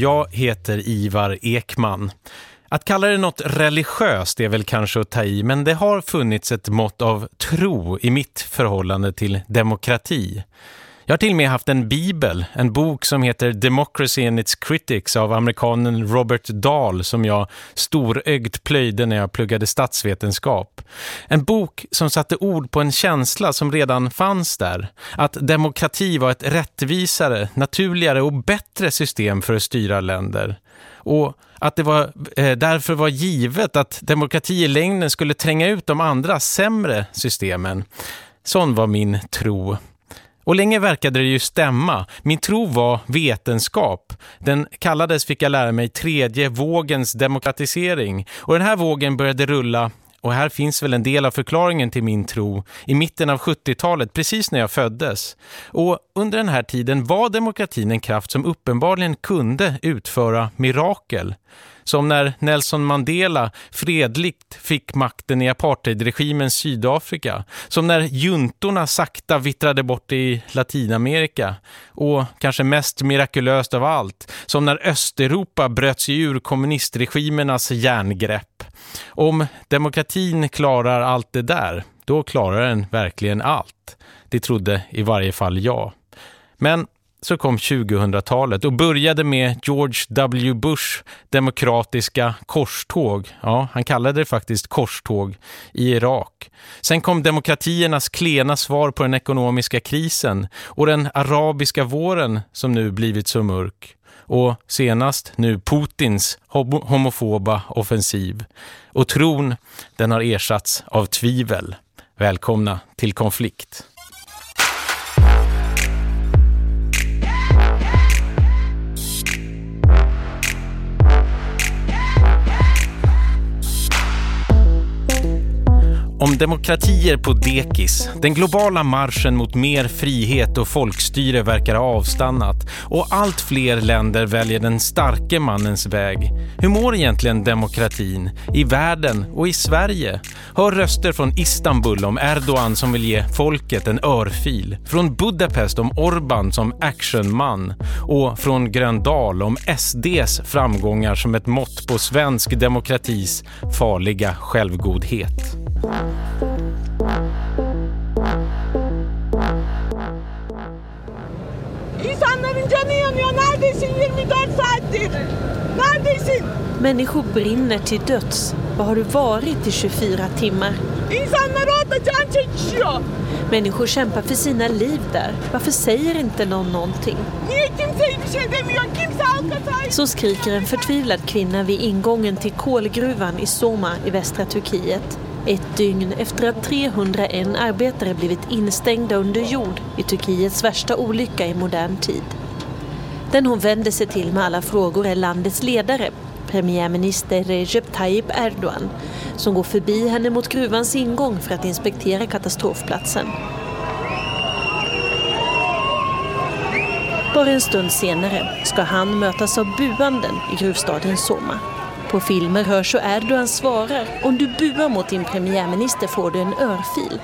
Jag heter Ivar Ekman. Att kalla det något religiöst är väl kanske att ta i, men det har funnits ett mått av tro i mitt förhållande till demokrati. Jag har till och med haft en bibel, en bok som heter Democracy and its Critics av amerikanen Robert Dahl som jag storögt plöjde när jag pluggade statsvetenskap. En bok som satte ord på en känsla som redan fanns där. Att demokrati var ett rättvisare, naturligare och bättre system för att styra länder. Och att det var, eh, därför var givet att demokrati i längden skulle tränga ut de andra sämre systemen. Sån var min tro. Och länge verkade det ju stämma. Min tro var vetenskap. Den kallades, fick jag lära mig, tredje vågens demokratisering. Och den här vågen började rulla och här finns väl en del av förklaringen till min tro i mitten av 70-talet, precis när jag föddes. Och under den här tiden var demokratin en kraft som uppenbarligen kunde utföra mirakel. Som när Nelson Mandela fredligt fick makten i apartheidregimens Sydafrika. Som när juntorna sakta vittrade bort i Latinamerika. Och kanske mest mirakulöst av allt. Som när Östeuropa bröt sig ur kommunistregimernas järngrepp. Om demokratin klarar allt det där, då klarar den verkligen allt. Det trodde i varje fall jag. Men så kom 2000-talet och började med George W. Bush demokratiska korståg. Ja, han kallade det faktiskt korståg i Irak. Sen kom demokratiernas klena svar på den ekonomiska krisen och den arabiska våren som nu blivit så mörk. Och senast nu Putins homofoba offensiv. Och tron, den har ersatts av tvivel. Välkomna till konflikt. Om demokratier på dekis, den globala marschen mot mer frihet och folkstyre verkar ha avstannat och allt fler länder väljer den starke mannens väg. Hur mår egentligen demokratin i världen och i Sverige? Hör röster från Istanbul om Erdogan som vill ge folket en örfil, från Budapest om Orban som actionman och från Gröndal om SDs framgångar som ett mått på svensk demokratis farliga självgodhet. İnsanların canı yanıyor. Neredesin 24 saattir? Neredesin? Människor brinner till döds. Var har du varit i 24 timmar? İnsanlar orada can çekişiyor. Människor kämpar för sina liv där. Varför säger inte någon någonting? Niye kimse bir şey demiyor? Kimse halka sahip. Så skriker en förtvivlad kvinna vid ingången till kolgruvan i Soma i västra Turkiet. Ett dygn efter att 301 arbetare blivit instängda under jord i Turkiets värsta olycka i modern tid. Den hon vänder sig till med alla frågor är landets ledare, premiärminister Recep Tayyip Erdogan, som går förbi henne mot gruvans ingång för att inspektera katastrofplatsen. Bara en stund senare ska han mötas av buanden i gruvstaden Soma. På filmer hörs hur Erdogan svarar om du buar mot din premiärminister får du en örfil.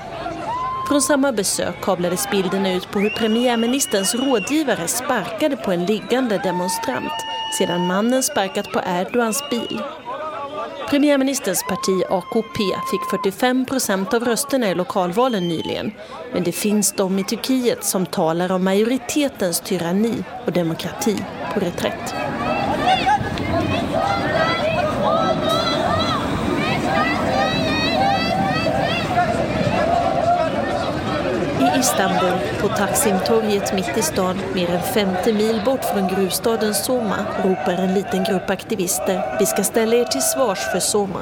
Från samma besök kablades bilderna ut på hur premiärministerns rådgivare sparkade på en liggande demonstrant sedan mannen sparkat på Erdogans bil. Premiärministerns parti AKP fick 45 procent av rösterna i lokalvalen nyligen. Men det finns de i Turkiet som talar om majoritetens tyranni och demokrati på reträtt. Istanbul, på Taksimtorget mitt i stan, mer än 50 mil bort från gruvstaden Soma, ropar en liten grupp aktivister Vi ska ställa er till svars för Soma.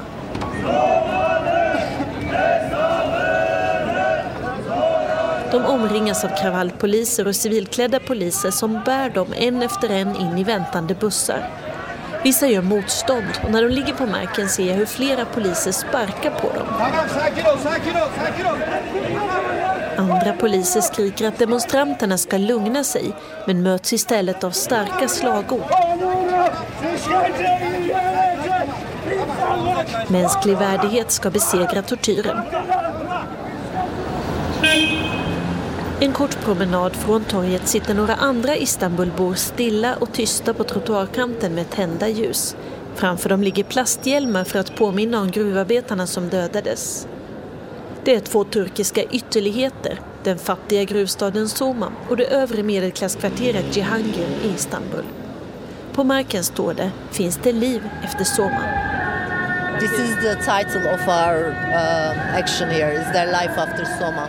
De omringas av kravallpoliser och civilklädda poliser som bär dem en efter en in i väntande bussar. Vissa gör motstånd och när de ligger på marken ser jag hur flera poliser sparkar på dem. Andra poliser skriker att demonstranterna ska lugna sig men möts istället av starka slagord. Mänsklig värdighet ska besegra tortyren. En kort promenad från torget sitter några andra Istanbulbor stilla och tysta på trottoarkanten med tända ljus. Framför dem ligger plasthjälmar för att påminna om gruvarbetarna som dödades. Det är två turkiska ytterligheter, den fattiga gruvstaden Soma och det övre medelklasskvarteret Cihangir i Istanbul. På marken står det “Finns det liv efter Soma?” This is the title of our uh, action here, is there life after Soma?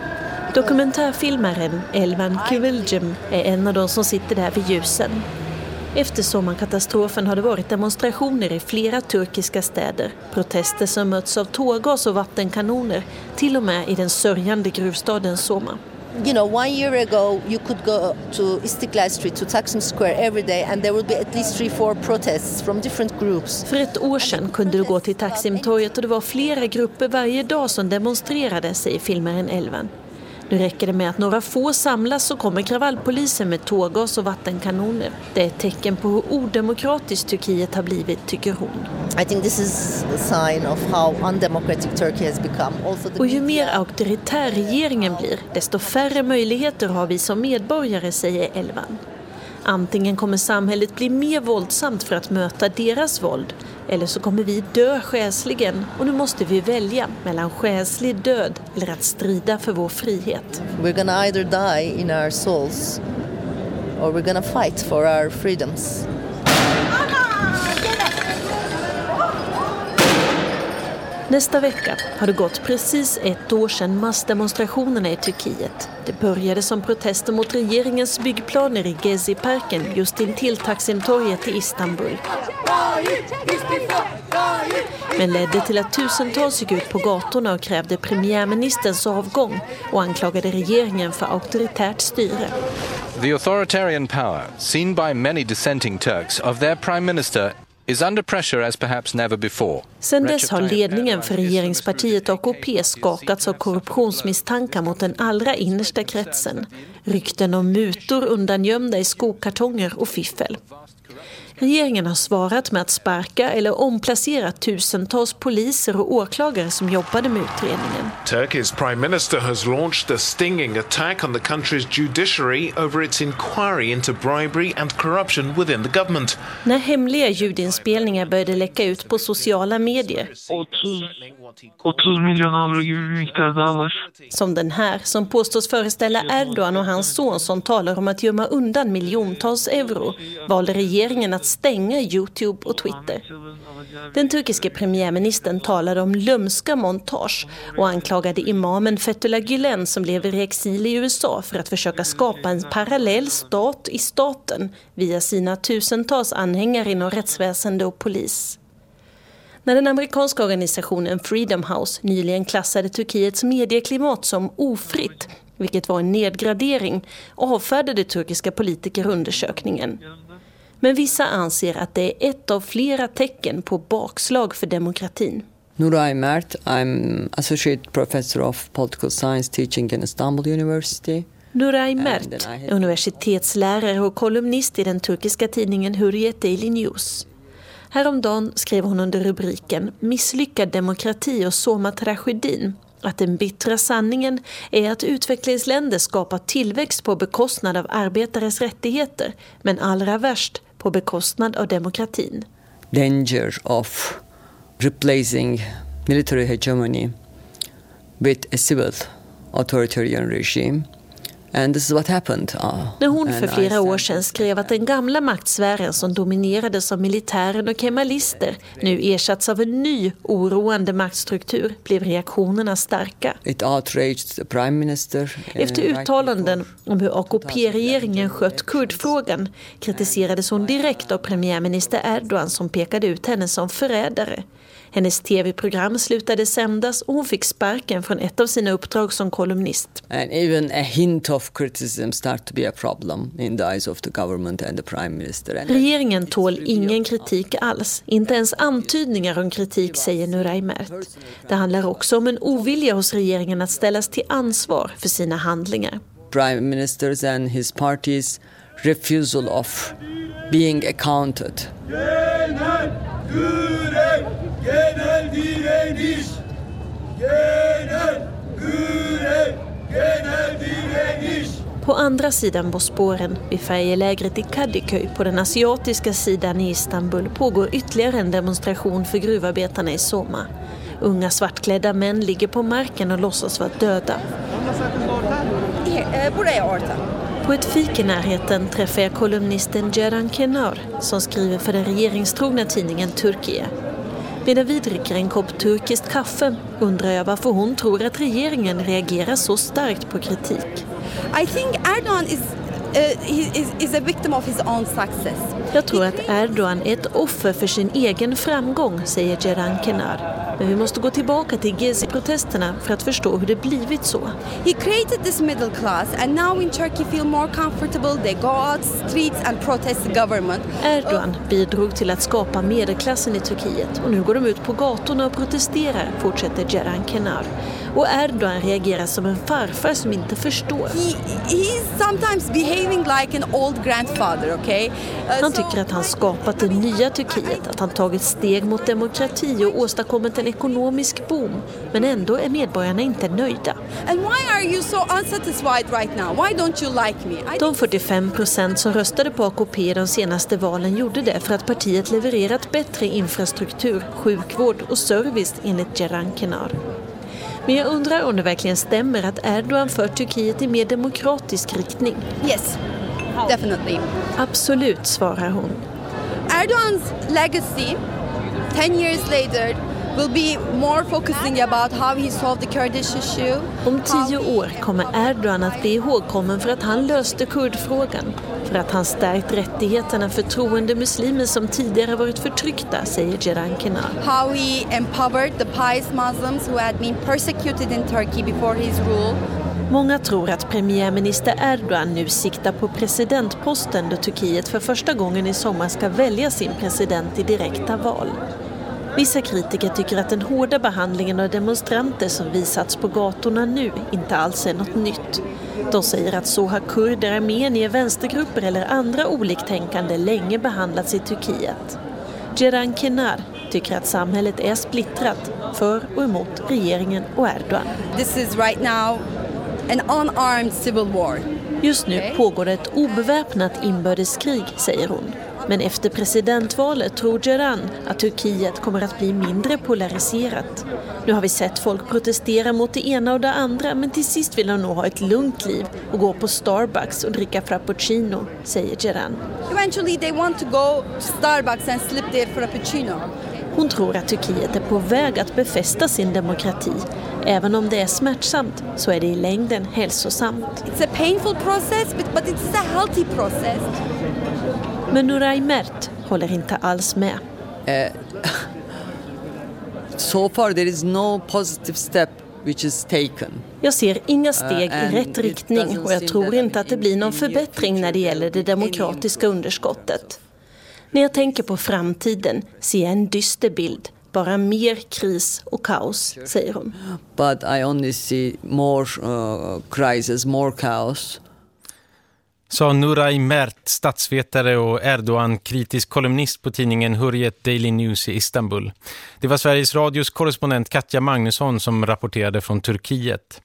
Dokumentärfilmaren Elvan Kıvılcım är en av de som sitter där vid ljusen. Efter sommarkatastrofen har det varit demonstrationer i flera turkiska städer. Protester som möts av tårgas och vattenkanoner, till och med i den sörjande gruvstaden Soma. You know, one year ago you could go to Istiklal Street, to Taksim Square every day and there would be at least three, four protests from different groups. För ett år sedan kunde du gå till Taksimtorget och det var flera grupper varje dag som demonstrerade, säger filmaren Elvan. Nu räcker det med att några få samlas så kommer kravallpolisen med tårgas och vattenkanoner. Det är ett tecken på hur odemokratiskt Turkiet har blivit, tycker hon. I think this is a sign of how undemocratic Turkey has become. Also the Och ju mer auktoritär regeringen blir, desto färre möjligheter har vi som medborgare, säger Elvan. Antingen kommer samhället bli mer våldsamt för att möta deras våld, eller så kommer vi dö själsligen och nu måste vi välja mellan själslig död eller att strida för vår frihet. We're gonna either die in our souls or we're gonna fight for our freedoms. Nästa vecka har det gått precis ett år sedan massdemonstrationerna i Turkiet. Det började som protester mot regeringens byggplaner i Gezi-parken just intill Taksimtorget i Istanbul. Men ledde till att tusentals gick ut på gatorna och krävde premiärministerns avgång och anklagade regeringen för auktoritärt styre. The authoritarian power, seen by many dissenting Turks, of their prime minister is under pressure as perhaps never before. Sedan dess har ledningen för regeringspartiet AKP skakats av korruptionsmisstankar mot den allra innersta kretsen. Rykten om mutor undangömda i skokartonger och fiffel. Regeringen har svarat med att sparka eller omplacera tusentals poliser och åklagare som jobbade med utredningen. Turkey's prime minister has launched a stinging attack on the country's judiciary over its inquiry into bribery and corruption within the government. När hemliga ljudinspelningar började läcka ut på sociala medier, 30, 30 milyon avro gibi bir miktar daha var. som den här som påstås föreställa Erdogan och hans son som talar om att gömma undan miljontals euro, valde regeringen att stänga Youtube och Twitter. Den turkiske premiärministern talade om lömska montage och anklagade imamen Fethullah Gülen som lever i exil i USA för att försöka skapa en parallell stat i staten via sina tusentals anhängare inom rättsväsende och polis. När den amerikanska organisationen Freedom House nyligen klassade Turkiets medieklimat som ofritt, vilket var en nedgradering, avfärdade turkiska politiker undersökningen. Men vissa anser att det är ett av flera tecken på bakslag för demokratin. Nuray Mert, I'm Associate Professor of Political Science teaching in Istanbul University. Nuray Mert, universitetslärare och kolumnist i den turkiska tidningen Hurriyet Daily News. Häromdagen skrev hon under rubriken Misslyckad demokrati och Soma-tragedin att den bittra sanningen är att utvecklingsländer skapar tillväxt på bekostnad av arbetares rättigheter men allra värst på bekostnad av demokratin. Danger of replacing military hegemony with a civil authoritarian regime. And this is what happened. Uh, När hon för flera år sedan skrev att den gamla maktsfären som dominerades av militären och kemalister nu ersatts av en ny oroande maktstruktur blev reaktionerna starka. It outraged the prime minister. uh, Efter uttalanden om hur AKP-regeringen skött kurdfrågan kritiserades hon direkt av premiärminister Erdogan som pekade ut henne som förrädare. Hennes tv-program slutade sändas och hon fick sparken från ett av sina uppdrag som kolumnist. And even a hint of criticism start to be a problem in the eyes of the government and the prime minister. And Regeringen tål ingen kritik alls, inte ens antydningar om kritik säger Nuray Mert. Det handlar också om en ovilja hos regeringen att ställas till ansvar för sina handlingar. prime ministers and his party's refusal of being accounted. Genel direniş. Genel grev, genel direniş. På andra sidan Bosporen, vid färjelägret i Kadıköy på den asiatiska sidan i Istanbul pågår ytterligare en demonstration för gruvarbetarna i Soma. Unga svartklädda män ligger på marken och låtsas vara döda. På ett fik i närheten träffar jag kolumnisten Ceren Kenar som skriver för den regeringstrogna tidningen Turkiye. Medan vi dricker en kopp turkiskt kaffe undrar jag varför hon tror att regeringen reagerar så starkt på kritik. I think Erdogan is uh, he is, is a victim of his own success. Jag tror att Erdogan är ett offer för sin egen framgång, säger Ceren Kenar. Men vi måste gå tillbaka till Gezi-protesterna för att förstå hur det blivit så. He created this middle class and now in Turkey feel more comfortable. They go out streets and protest the government. Erdogan bidrog till att skapa medelklassen i Turkiet och nu går de ut på gatorna och protesterar, fortsätter Ceren Kenar. Och Erdogan reagerar som en farfar som inte förstår. He, he's sometimes behaving like an old grandfather, okay? Uh, Han tycker att han skapat det nya Turkiet, att han tagit steg mot demokrati och åstadkommit en ekonomisk boom. Men ändå är medborgarna inte nöjda. And why are you so unsatisfied right now? Why don't you like me? I De 45 procent som röstade på AKP i de senaste valen gjorde det för att partiet levererat bättre infrastruktur, sjukvård och service enligt Ceren Kenar. Men jag undrar om det verkligen stämmer att Erdogan för Turkiet i mer demokratisk riktning. Yes, definitely. Absolut, svarar hon. Erdogan's legacy, 10 years later, will be more focusing about how he solved the Kurdish issue. Om tio år kommer Erdogan att bli ihågkommen för att han löste kurdfrågan. För att han stärkt rättigheterna för troende muslimer som tidigare varit förtryckta, säger Ceren Kenar. How he empowered the pious Muslims who had been persecuted in Turkey before his rule. Många tror att premiärminister Erdogan nu siktar på presidentposten då Turkiet för första gången i sommar ska välja sin president i direkta val. Vissa kritiker tycker att den hårda behandlingen av demonstranter som visats på gatorna nu inte alls är något nytt. De säger att så har kurder, armenier, vänstergrupper eller andra oliktänkande länge behandlats i Turkiet. Ceren Kenar tycker att samhället är splittrat för och emot regeringen och Erdogan. This is right now an unarmed civil war. Just nu pågår det ett obeväpnat inbördeskrig, säger hon. Men efter presidentvalet tror Ceren att Turkiet kommer att bli mindre polariserat. Nu har vi sett folk protestera mot det ena och det andra men till sist vill de nog ha ett lugnt liv och gå på Starbucks och dricka frappuccino, säger Ceren. Eventually they want to go to Starbucks and slip their frappuccino. Hon tror att Turkiet är på väg att befästa sin demokrati. Även om det är smärtsamt så är det i längden hälsosamt. It's a painful process but, but it's a healthy process. Men Nuray Mert håller inte alls med. So far, there is no positive step which is taken. Jag ser inga steg i rätt riktning och jag tror inte att det blir någon förbättring när det gäller det demokratiska underskottet. När jag tänker på framtiden ser jag en dyster bild. Bara mer kris och kaos, säger hon. But I only see more uh, crisis, more chaos. Sa Nuray Mert, statsvetare och Erdogan-kritisk kolumnist på tidningen Hurriyet Daily News i Istanbul. Det var Sveriges Radios korrespondent Katja Magnusson som rapporterade från Turkiet.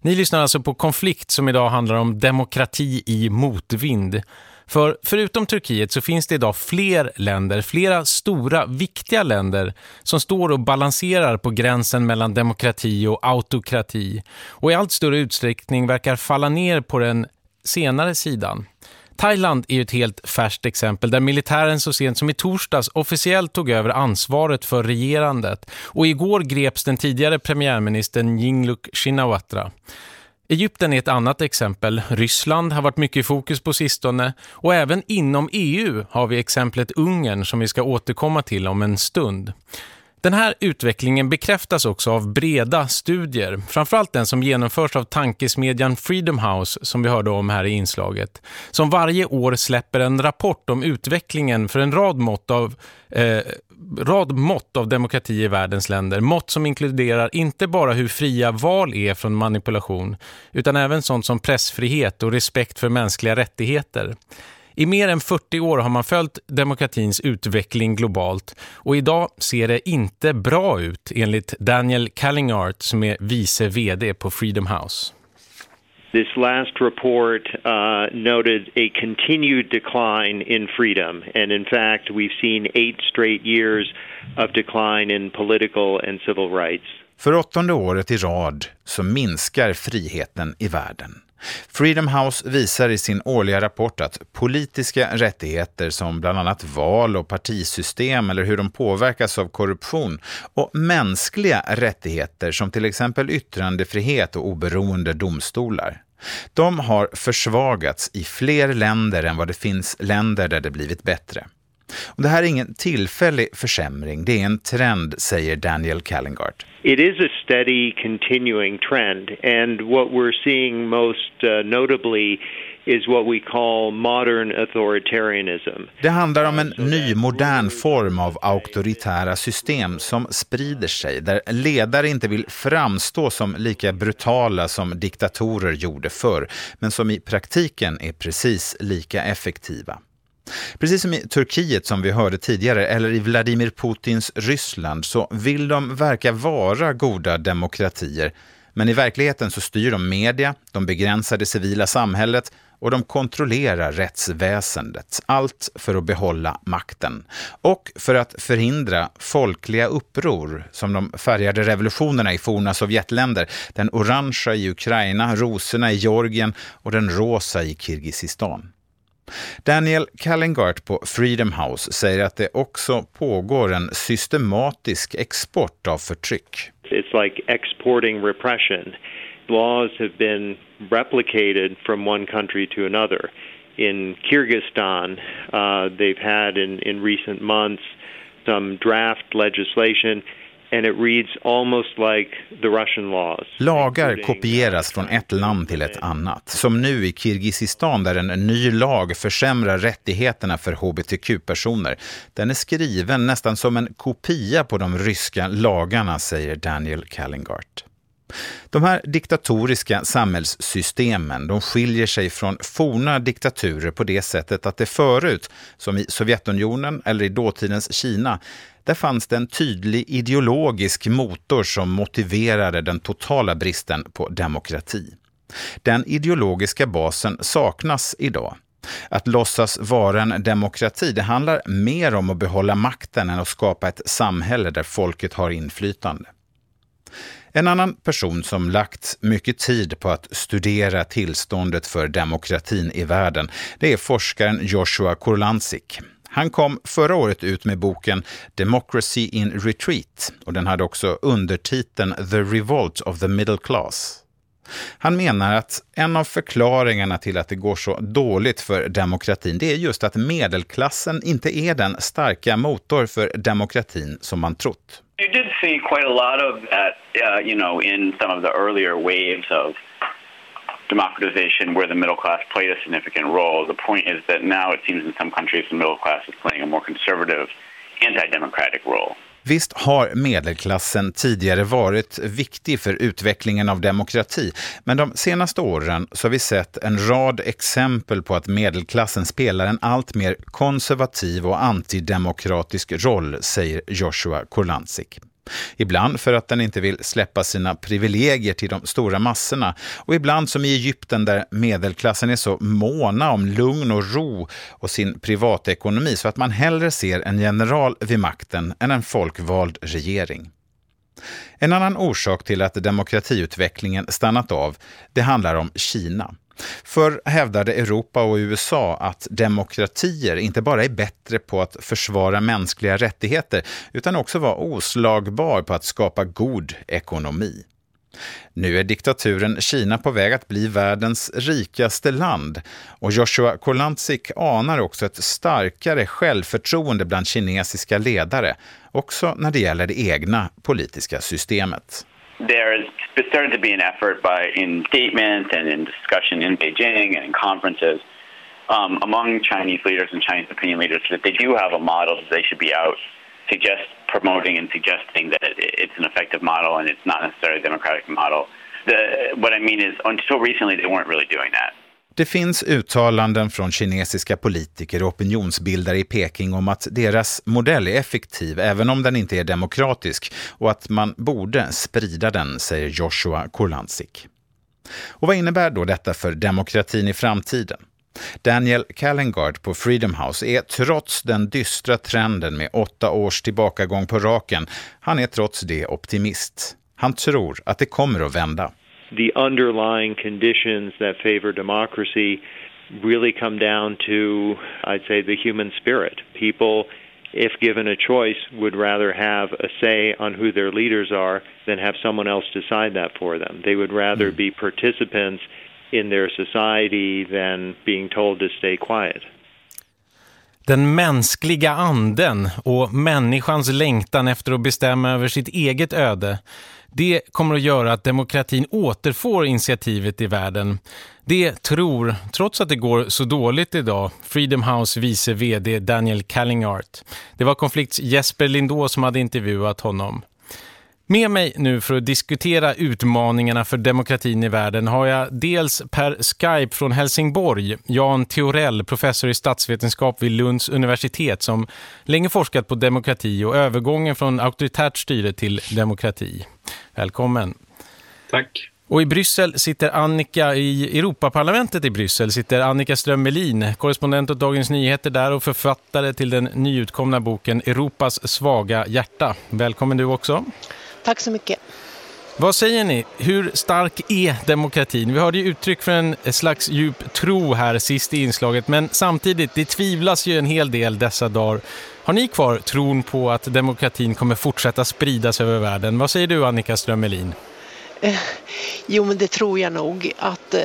Ni lyssnar alltså på Konflikt som idag handlar om demokrati i motvind. För förutom Turkiet så finns det idag fler länder, flera stora, viktiga länder som står och balanserar på gränsen mellan demokrati och autokrati och i allt större utsträckning verkar falla ner på den senare sidan. Thailand är ju ett helt färskt exempel där militären så sent som i torsdags officiellt tog över ansvaret för regerandet och igår greps den tidigare premiärministern Yingluck Shinawatra. Egypten är ett annat exempel. Ryssland har varit mycket i fokus på sistone och även inom EU har vi exemplet Ungern som vi ska återkomma till om en stund. Den här utvecklingen bekräftas också av breda studier, framförallt den som genomförs av tankesmedjan Freedom House som vi hörde om här i inslaget, som varje år släpper en rapport om utvecklingen för en rad mått av, eh, rad mått av demokrati i världens länder. Mått som inkluderar inte bara hur fria val är från manipulation, utan även sånt som pressfrihet och respekt för mänskliga rättigheter. I mer än 40 år har man följt demokratins utveckling globalt och idag ser det inte bra ut enligt Daniel Callingart som är vice vd på Freedom House. This last report uh, noted a continued decline in freedom, and in fact, we've seen eight straight years of decline in political and civil rights. För åttonde året i rad så minskar friheten i världen. Freedom House visar i sin årliga rapport att politiska rättigheter som bland annat val och partisystem eller hur de påverkas av korruption och mänskliga rättigheter som till exempel yttrandefrihet och oberoende domstolar. De har försvagats i fler länder än vad det finns länder där det blivit bättre. Och det här är ingen tillfällig försämring, det är en trend, säger Daniel Callengart. It is a steady, continuing trend, and what we're seeing most uh, notably is what we call modern authoritarianism. Det handlar om en ny modern form av auktoritära system som sprider sig, där ledare inte vill framstå som lika brutala som diktatorer gjorde förr, men som i praktiken är precis lika effektiva. Precis som i Turkiet som vi hörde tidigare, eller i Vladimir Putins Ryssland, så vill de verka vara goda demokratier. Men i verkligheten så styr de media, de begränsar det civila samhället och de kontrollerar rättsväsendet. Allt för att behålla makten. Och för att förhindra folkliga uppror, som de färgade revolutionerna i forna Sovjetländer. Den orangea i Ukraina, rosorna i Georgien och den rosa i Kirgizistan. Daniel Callengart på Freedom House säger att det också pågår en systematisk export av förtryck. It's like exporting repression. Laws have been replicated from one country to another. In Kyrgyzstan, uh, they've had in, in recent months some draft legislation and it reads almost like the Russian laws. Lagar kopieras från ett land till ett annat. Som nu i Kirgizistan där en ny lag försämrar rättigheterna för hbtq-personer. Den är skriven nästan som en kopia på de ryska lagarna, säger Daniel Callengart. De här diktatoriska samhällssystemen de skiljer sig från forna diktaturer på det sättet att det förut, som i Sovjetunionen eller i dåtidens Kina, där fanns det en tydlig ideologisk motor som motiverade den totala bristen på demokrati. Den ideologiska basen saknas idag. Att låtsas vara en demokrati, det handlar mer om att behålla makten än att skapa ett samhälle där folket har inflytande. En annan person som lagt mycket tid på att studera tillståndet för demokratin i världen, det är forskaren Joshua Kurlansik. Han kom förra året ut med boken Democracy in Retreat och den hade också undertiteln The Revolt of the Middle Class. Han menar att en av förklaringarna till att det går så dåligt för demokratin, det är just att medelklassen inte är den starka motor för demokratin som man trott. You did see quite a lot of that, uh, you know, in some of the earlier waves of democratization where the middle class played a significant role. The point is that now it seems in some countries the middle class is playing a more conservative, anti-democratic role. Visst har medelklassen tidigare varit viktig för utvecklingen av demokrati, men de senaste åren så har vi sett en rad exempel på att medelklassen spelar en allt mer konservativ och antidemokratisk roll, säger Joshua Kurlansik. Ibland för att den inte vill släppa sina privilegier till de stora massorna och ibland som i Egypten där medelklassen är så måna om lugn och ro och sin privatekonomi så att man hellre ser en general vid makten än en folkvald regering. En annan orsak till att demokratiutvecklingen stannat av, det handlar om Kina. För hävdade Europa och USA att demokratier inte bara är bättre på att försvara mänskliga rättigheter utan också var oslagbar på att skapa god ekonomi. Nu är diktaturen Kina på väg att bli världens rikaste land och Joshua Kolanczyk anar också ett starkare självförtroende bland kinesiska ledare, också när det gäller det egna politiska systemet. There's started to be an effort by in statements and in discussion in Beijing and in conferences um, among Chinese leaders and Chinese opinion leaders that they do have a model that they should be out suggest promoting and suggesting that it, it's an effective model and it's not necessarily a democratic model. The, what I mean is, until recently, they weren't really doing that. Det finns uttalanden från kinesiska politiker och opinionsbildare i Peking om att deras modell är effektiv även om den inte är demokratisk och att man borde sprida den, säger Joshua Kurlansik. Och vad innebär då detta för demokratin i framtiden? Daniel Callengard på Freedom House är trots den dystra trenden med åtta års tillbakagång på raken, han är trots det optimist. Han tror att det kommer att vända. The underlying conditions that favor democracy really come down to, I'd say, the human spirit. People, if given a choice, would rather have a say on who their leaders are than have someone else decide that for them. They would rather mm. be participants in their society than being told to stay quiet. Den mänskliga anden och människans längtan efter att bestämma över sitt eget öde det kommer att göra att demokratin återfår initiativet i världen. Det tror, trots att det går så dåligt idag, Freedom House vice vd Daniel Callingart. Det var konflikts Jesper Lindå som hade intervjuat honom. Med mig nu för att diskutera utmaningarna för demokratin i världen har jag dels per Skype från Helsingborg, Jan Theorell, professor i statsvetenskap vid Lunds universitet som länge forskat på demokrati och övergången från auktoritärt styre till demokrati. Välkommen. Tack. Och i Bryssel sitter Annika, i Europaparlamentet i Bryssel sitter Annika Strömmelin, korrespondent åt Dagens Nyheter där och författare till den nyutkomna boken Europas svaga hjärta. Välkommen du också. Tack så mycket. Vad säger ni? Hur stark är demokratin? Vi hörde ju uttryck för en slags djup tro här sist i inslaget, men samtidigt, det tvivlas ju en hel del dessa dagar. Har ni kvar tron på att demokratin kommer fortsätta spridas över världen? Vad säger du Annika Strömmelin? Eh, jo, men det tror jag nog att eh,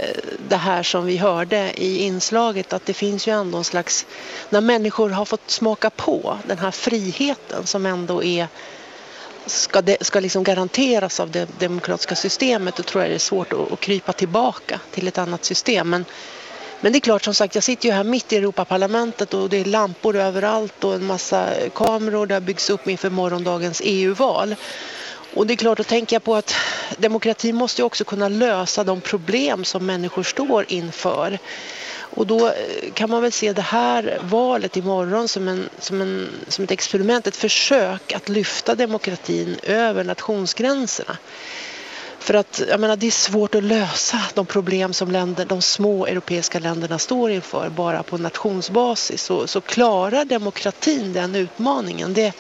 det här som vi hörde i inslaget att det finns ju ändå en slags, när människor har fått smaka på den här friheten som ändå är ska, det, ska liksom garanteras av det demokratiska systemet då tror jag det är svårt att, att krypa tillbaka till ett annat system. Men, men det är klart som sagt, jag sitter ju här mitt i Europaparlamentet och det är lampor överallt och en massa kameror där byggs upp inför morgondagens EU-val. Och det är klart, då tänker jag på att demokrati måste ju också kunna lösa de problem som människor står inför. Och då eh, kan man väl se det här valet imorgon som, en, som, en, som ett experiment, ett försök att lyfta demokratin över nationsgränserna. För att jag menar, det är svårt att lösa de problem som länder, de små europeiska länderna står inför bara på nationsbasis. Så, så klarar demokratin den utmaningen? Det,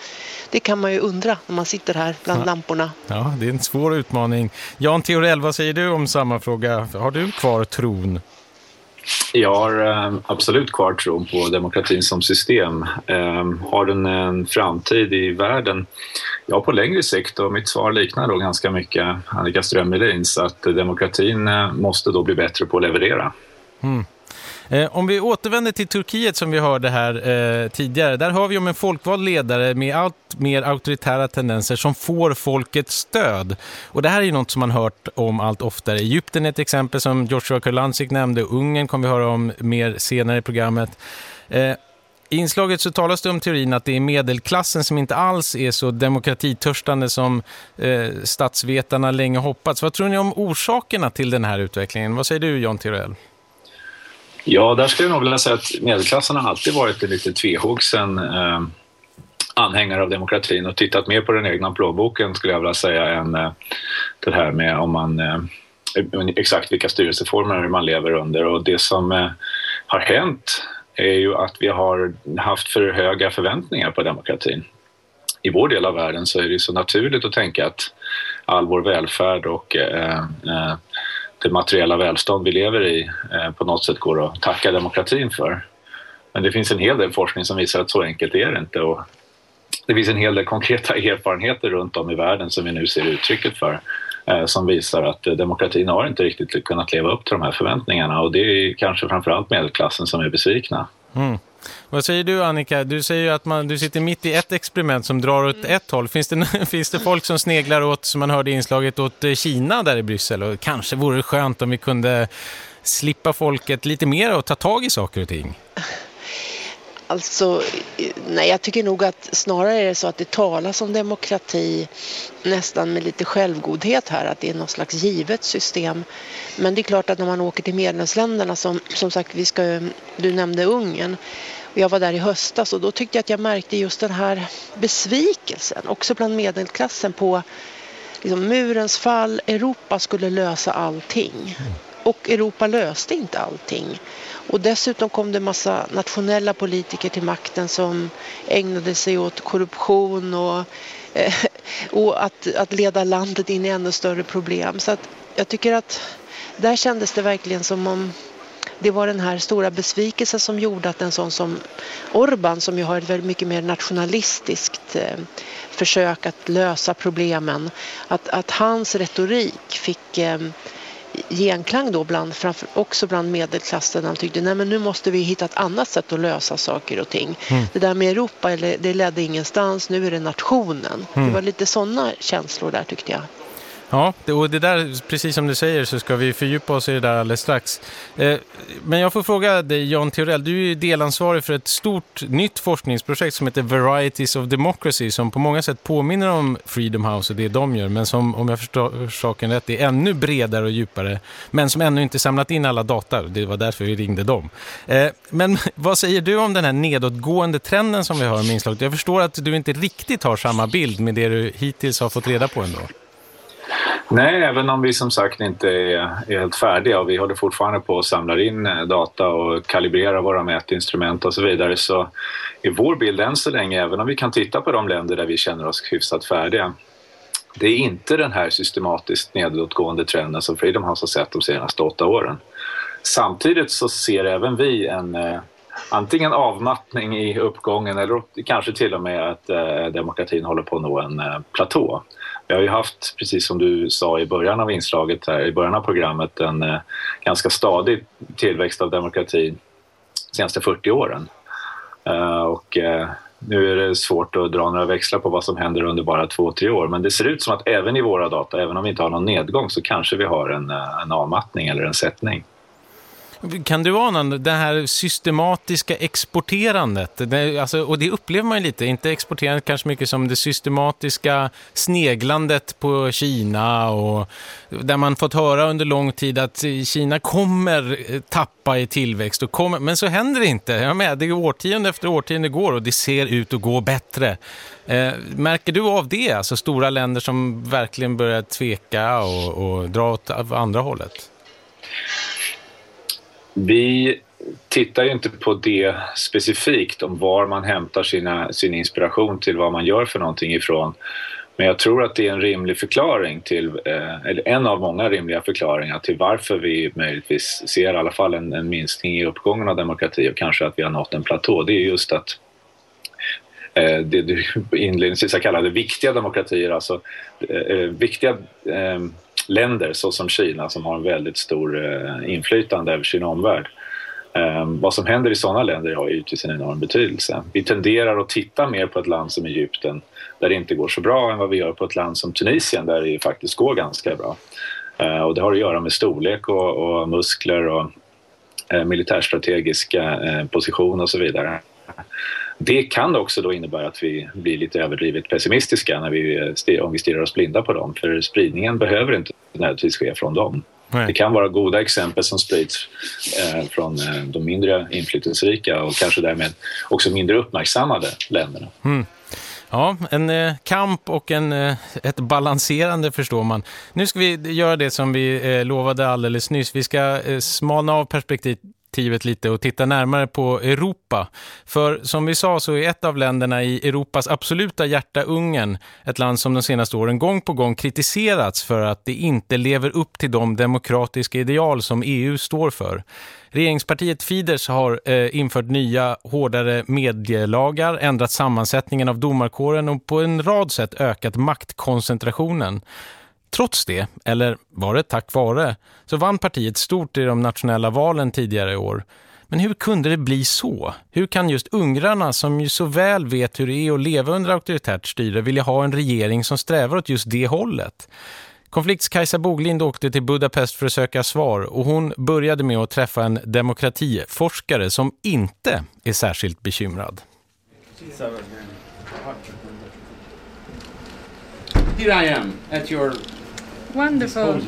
det kan man ju undra när man sitter här bland ja. lamporna. Ja, det är en svår utmaning. Jan Theorell, vad säger du om samma fråga? Har du kvar tron? Jag har eh, absolut kvar tron på demokratin som system. Eh, har den en framtid i världen? Ja, på längre sikt och mitt svar liknar då ganska mycket Annika Strömmelins att demokratin eh, måste då bli bättre på att leverera. Mm. Eh, om vi återvänder till Turkiet som vi hörde här eh, tidigare. Där hör vi om en folkvald ledare med allt mer auktoritära tendenser som får folkets stöd. Och det här är ju något som man hört om allt oftare. Egypten är ett exempel som Joshua Kurlansik nämnde. Ungern kommer vi höra om mer senare i programmet. Eh, i inslaget så talas det om teorin att det är medelklassen som inte alls är så demokratitörstande som eh, statsvetarna länge hoppats. Vad tror ni om orsakerna till den här utvecklingen? Vad säger du, Jan Tirell? Ja, där skulle jag nog vilja säga att medelklassen har alltid varit en lite tvehågsen eh, anhängare av demokratin och tittat mer på den egna plånboken skulle jag vilja säga än eh, det här med om man eh, eh, exakt vilka styrelseformer man lever under och det som eh, har hänt är ju att vi har haft för höga förväntningar på demokratin. I vår del av världen så är det så naturligt att tänka att all vår välfärd och eh, eh, det materiella välstånd vi lever i eh, på något sätt går att tacka demokratin för. Men det finns en hel del forskning som visar att så enkelt är det inte. Och det finns en hel del konkreta erfarenheter runt om i världen som vi nu ser uttrycket för eh, som visar att eh, demokratin har inte riktigt kunnat leva upp till de här förväntningarna och det är kanske framförallt medelklassen som är besvikna. Mm. Vad säger du Annika? Du säger ju att man, du sitter mitt i ett experiment som drar åt mm. ett håll. Finns det, finns det folk som sneglar åt, som man hörde i inslaget, åt eh, Kina där i Bryssel? Och kanske vore det skönt om vi kunde slippa folket lite mer och ta tag i saker och ting? Alltså, nej, jag tycker nog att snarare är det så att det talas om demokrati nästan med lite självgodhet här, att det är något slags givet system. Men det är klart att när man åker till medlemsländerna, som, som sagt, vi ska, du nämnde Ungern, och jag var där i höstas och då tyckte jag att jag märkte just den här besvikelsen, också bland medelklassen på liksom, murens fall, Europa skulle lösa allting. Och Europa löste inte allting. Och dessutom kom det massa nationella politiker till makten som ägnade sig åt korruption och, eh, och att, att leda landet in i ännu större problem. Så att jag tycker att där kändes det verkligen som om det var den här stora besvikelsen som gjorde att en sån som Orban som ju har ett väldigt mycket mer nationalistiskt eh, försök att lösa problemen, att, att hans retorik fick eh, genklang då bland, framför, också bland medelklassen. Han tyckte nej men nu måste vi hitta ett annat sätt att lösa saker och ting. Mm. Det där med Europa det ledde ingenstans, nu är det nationen. Mm. Det var lite sådana känslor där tyckte jag. Ja, och det där, precis som du säger så ska vi fördjupa oss i det där alldeles strax. Eh, men jag får fråga dig, Jan Theorell, du är ju delansvarig för ett stort nytt forskningsprojekt som heter Varieties of Democracy som på många sätt påminner om Freedom House och det de gör, men som, om jag förstår saken rätt, är ännu bredare och djupare, men som ännu inte samlat in alla data. Det var därför vi ringde dem. Eh, men vad säger du om den här nedåtgående trenden som vi har med inslaget? Jag förstår att du inte riktigt har samma bild med det du hittills har fått reda på ändå. Nej, även om vi som sagt inte är, är helt färdiga och vi håller fortfarande på att samla in eh, data och kalibrera våra mätinstrument och så vidare så är vår bild än så länge, även om vi kan titta på de länder där vi känner oss hyfsat färdiga, det är inte den här systematiskt nedåtgående trenden som Freedom House har sett de senaste åtta åren. Samtidigt så ser även vi en eh, antingen avmattning i uppgången eller kanske till och med att eh, demokratin håller på att nå en eh, platå. Vi har ju haft, precis som du sa i början av inslaget här, i början av programmet, en eh, ganska stadig tillväxt av demokrati de senaste 40 åren. Eh, och eh, nu är det svårt att dra några växlar på vad som händer under bara två, tre år, men det ser ut som att även i våra data, även om vi inte har någon nedgång, så kanske vi har en, eh, en avmattning eller en sättning. Kan du ana det här systematiska exporterandet? Det, alltså, och det upplever man ju lite, inte exporterandet kanske mycket som det systematiska sneglandet på Kina och där man fått höra under lång tid att Kina kommer eh, tappa i tillväxt och kommer, men så händer det inte. Jag med, det är årtionde efter årtionde går och det ser ut att gå bättre. Eh, märker du av det? Alltså stora länder som verkligen börjar tveka och, och dra åt andra hållet? Vi tittar ju inte på det specifikt om var man hämtar sina, sin inspiration till vad man gör för någonting ifrån. Men jag tror att det är en rimlig förklaring till, eh, eller en av många rimliga förklaringar till varför vi möjligtvis ser i alla fall en, en minskning i uppgången av demokrati och kanske att vi har nått en platå. Det är just att eh, det du inledningsvis kallade viktiga demokratier, alltså eh, eh viktiga eh, länder såsom Kina som har en väldigt stor eh, inflytande över sin omvärld. Ehm, vad som händer i sådana länder har givetvis en enorm betydelse. Vi tenderar att titta mer på ett land som Egypten där det inte går så bra än vad vi gör på ett land som Tunisien där det faktiskt går ganska bra. Ehm, och det har att göra med storlek och, och muskler och eh, militärstrategiska eh, position och så vidare. Det kan också då innebära att vi blir lite överdrivet pessimistiska när vi, om vi stirrar oss blinda på dem. För spridningen behöver inte nödvändigtvis ske från dem. Nej. Det kan vara goda exempel som sprids eh, från eh, de mindre inflytelserika och kanske därmed också mindre uppmärksammade länderna. Mm. Ja, en eh, kamp och en, eh, ett balanserande förstår man. Nu ska vi göra det som vi eh, lovade alldeles nyss. Vi ska eh, smalna av perspektiv perspektivet lite och titta närmare på Europa. För som vi sa så är ett av länderna i Europas absoluta hjärta Ungern ett land som de senaste åren gång på gång kritiserats för att det inte lever upp till de demokratiska ideal som EU står för. Regeringspartiet Fidesz har eh, infört nya hårdare medielagar, ändrat sammansättningen av domarkåren och på en rad sätt ökat maktkoncentrationen. Trots det, eller var det tack vare, så vann partiet stort i de nationella valen tidigare i år. Men hur kunde det bli så? Hur kan just ungrarna som ju så väl vet hur det är att leva under auktoritärt styre vilja ha en regering som strävar åt just det hållet? Konflikts Kajsa Boglind åkte till Budapest för att söka svar och hon började med att träffa en demokratiforskare som inte är särskilt bekymrad. Here I am at your Wonderful.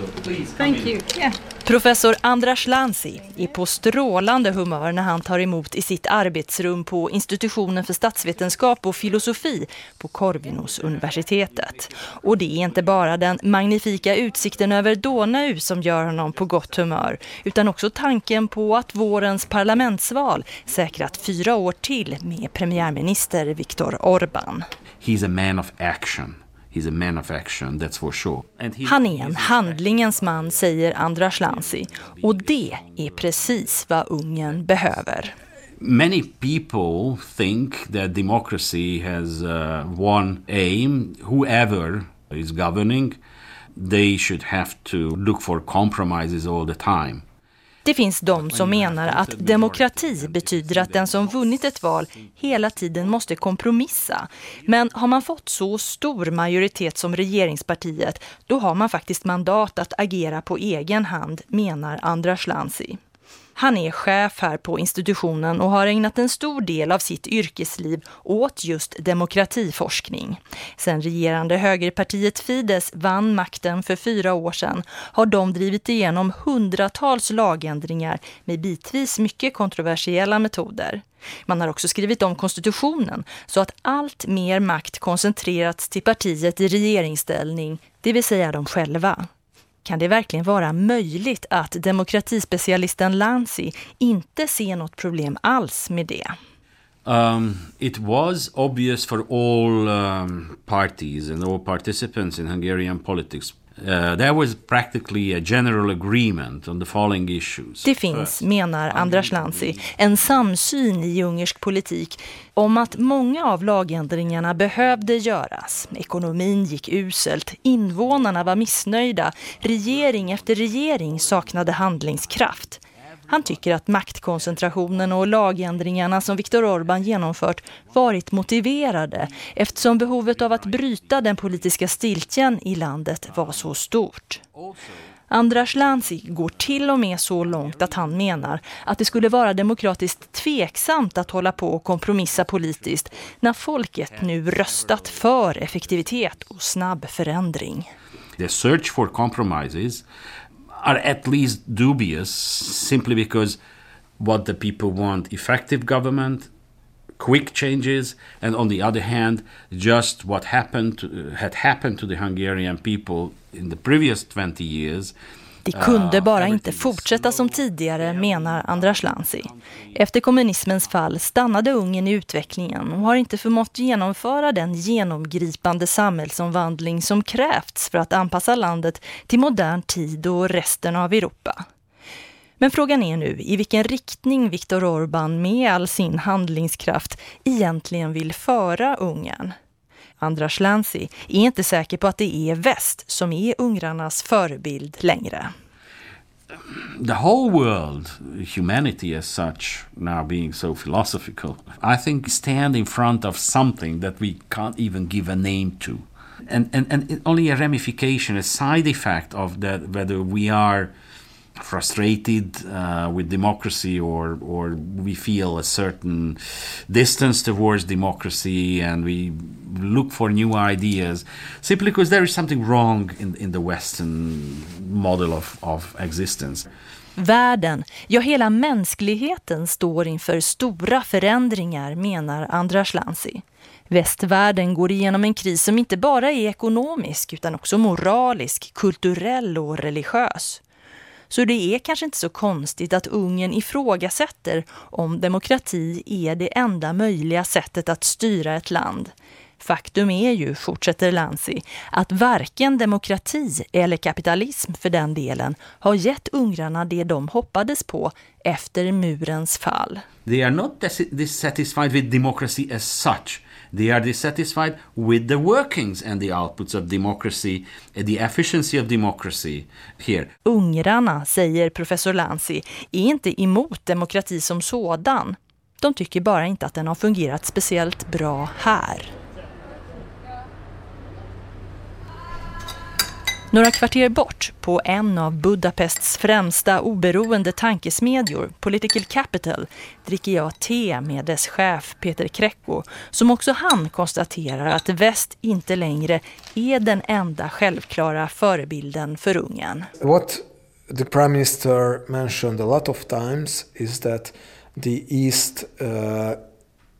Thank you. Yeah. Professor Andras Lansi är på strålande humör när han tar emot i sitt arbetsrum på Institutionen för statsvetenskap och filosofi på Corvinus universitetet. Och det är inte bara den magnifika utsikten över Donau som gör honom på gott humör utan också tanken på att vårens parlamentsval säkrat fyra år till med premiärminister Viktor Orbán. He's a man of action. He's a man of action, that's for sure. Han är en handlingens man, säger Andras Lansi. Och det är precis vad Ungern behöver. Many people think that democracy has uh, one aim. Whoever is governing, they should have to look for compromises all the time. Det finns de som menar att demokrati betyder att den som vunnit ett val hela tiden måste kompromissa. Men har man fått så stor majoritet som regeringspartiet, då har man faktiskt mandat att agera på egen hand, menar Andras Lansi. Han är chef här på institutionen och har ägnat en stor del av sitt yrkesliv åt just demokratiforskning. Sen regerande högerpartiet Fides vann makten för fyra år sedan har de drivit igenom hundratals lagändringar med bitvis mycket kontroversiella metoder. Man har också skrivit om konstitutionen så att allt mer makt koncentrerats till partiet i regeringsställning, det vill säga de själva. Kan det verkligen vara möjligt att demokratispecialisten Lansi inte ser något problem alls med det? Um, it was obvious for all um, parties and all participants in Hungarian politics there was practically a general agreement on the following issues. Det finns, menar Andras Lansi, en samsyn i ungersk politik om att många av lagändringarna behövde göras. Ekonomin gick uselt, invånarna var missnöjda, regering efter regering saknade handlingskraft. Han tycker att maktkoncentrationen och lagändringarna som Viktor Orbán genomfört varit motiverade eftersom behovet av att bryta den politiska stiltjen i landet var så stort. Andras Lansi går till och med så långt att han menar att det skulle vara demokratiskt tveksamt att hålla på och kompromissa politiskt när folket nu röstat för effektivitet och snabb förändring. The search for compromises are at least dubious simply because what the people want effective government quick changes and on the other hand just what happened had happened to the Hungarian people in the previous 20 years Det kunde bara inte fortsätta som tidigare, menar Andras Lansi. Efter kommunismens fall stannade Ungern i utvecklingen och har inte förmått genomföra den genomgripande samhällsomvandling som krävts för att anpassa landet till modern tid och resten av Europa. Men frågan är nu i vilken riktning Viktor Orbán med all sin handlingskraft egentligen vill föra Ungern. Andras Lansi är inte säker på att det är väst som är ungrarnas förebild längre. The whole world, humanity as such, now being so philosophical, I think stand in front of something that we can't even give a name to. And, and, and only a ramification, a side effect of that, whether we are frustrated uh, with democracy or or we feel a certain distance towards democracy and we look for new ideas simply because there is something wrong in, in the western model of, of existence. Världen, ja hela mänskligheten står inför stora förändringar menar Andras Lansi. Västvärlden går igenom en kris som inte bara är ekonomisk utan också moralisk, kulturell och religiös. Så det är kanske inte så konstigt att Ungern ifrågasätter om demokrati är det enda möjliga sättet att styra ett land. Faktum är ju, fortsätter Lansi, att varken demokrati eller kapitalism för den delen har gett ungrarna det de hoppades på efter murens fall. They are not dissatisfied with democracy as such. They are dissatisfied with the workings and the outputs of democracy, the efficiency of democracy here. Ungrarna, säger professor Lansi, är inte emot demokrati som sådan. De tycker bara inte att den har fungerat speciellt bra här. Några kvarter bort, på en av Budapests främsta oberoende tankesmedjor, Political Capital, dricker jag te med dess chef Peter Krekko, som också han konstaterar att väst inte längre är den enda självklara förebilden för ungen. What the Prime Minister mentioned a lot of times is that the East uh,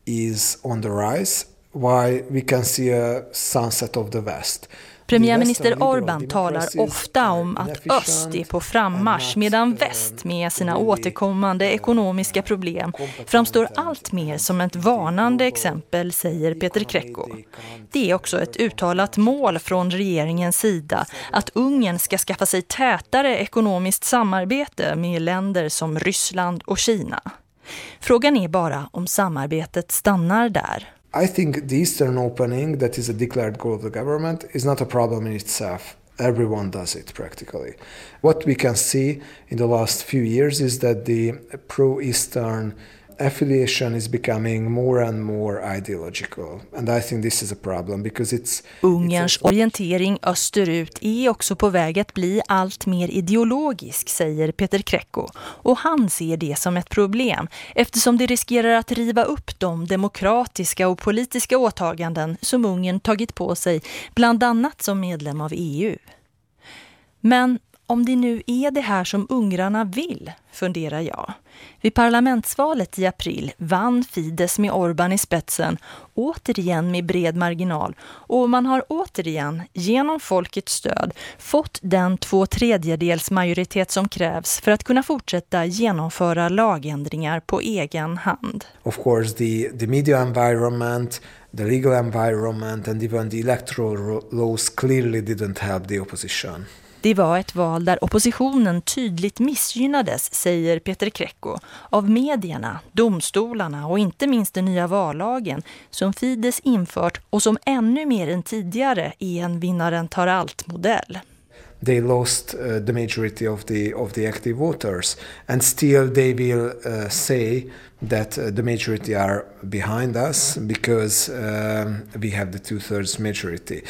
is on the rise, while we can see a sunset of the West. Premiärminister Orban talar ofta om att öst är på frammarsch medan väst med sina återkommande ekonomiska problem framstår allt mer som ett varnande exempel, säger Peter Krekko. Det är också ett uttalat mål från regeringens sida att Ungern ska skaffa sig tätare ekonomiskt samarbete med länder som Ryssland och Kina. Frågan är bara om samarbetet stannar där. I think the Eastern opening, that is a declared goal of the government, is not a problem in itself. Everyone does it practically. What we can see in the last few years is that the pro Eastern affiliation is becoming more and more ideological. And I think this is a problem because it's... Ungerns orientering österut är också på väg att bli allt mer ideologisk, säger Peter Krekko. Och han ser det som ett problem eftersom det riskerar att riva upp de demokratiska och politiska åtaganden som Ungern tagit på sig, bland annat som medlem av EU. Men om det nu är det här som ungrarna vill, funderar jag. Vid parlamentsvalet i april vann Fides med Orban i spetsen, återigen med bred marginal. Och man har återigen, genom folkets stöd, fått den två tredjedels majoritet som krävs för att kunna fortsätta genomföra lagändringar på egen hand. Of course, the, the media environment, the legal environment and even the electoral laws clearly didn't help the opposition. Det var ett val där oppositionen tydligt missgynnades, säger Peter Krekko, av medierna, domstolarna och inte minst den nya vallagen som Fides infört och som ännu mer än tidigare är en vinnaren tar allt-modell. They lost uh, the majority of the of the active voters, and still they will uh, say that uh, the majority are behind us because uh, we have the two-thirds majority.